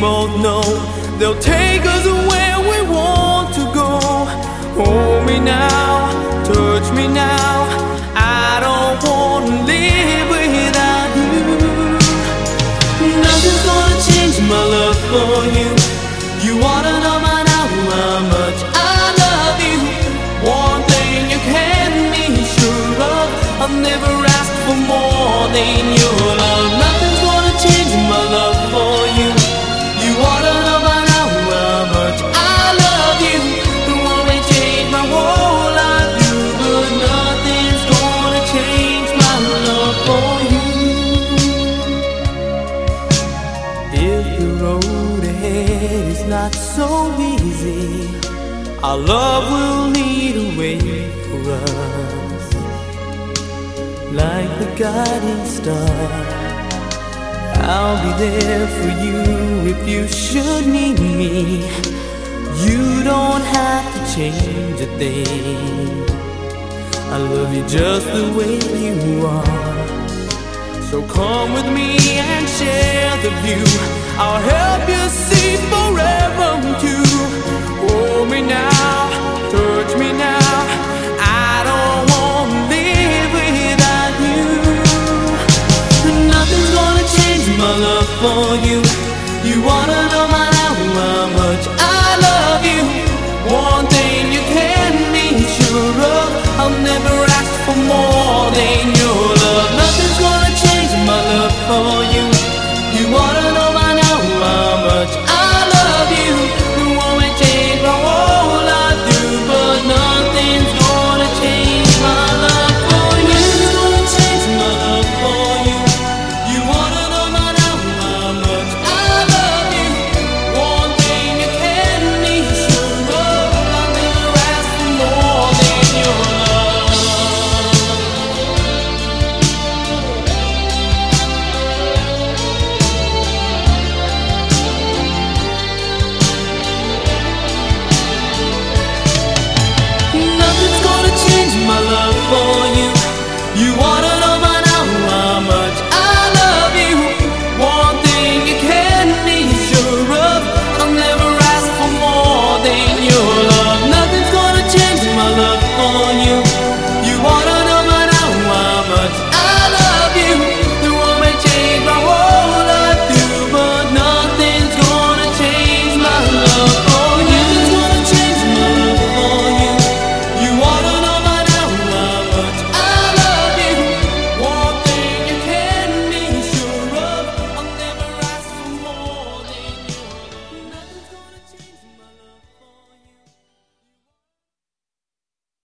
both know they'll take us where we want to go. Hold me now, touch me now. I don't want to live without you. Nothing's gonna change my love for you. You wanna know by now how much I love you. One thing you can be sure of, I've never asked for more than your love. Nothing's the road ahead is not so easy, our love will lead a way for us. Like the guiding star, I'll be there for you if you should need me. You don't have to change a thing. I love you just the way you are. So come with me and share another view. I'll help you see forever too. Hold me now.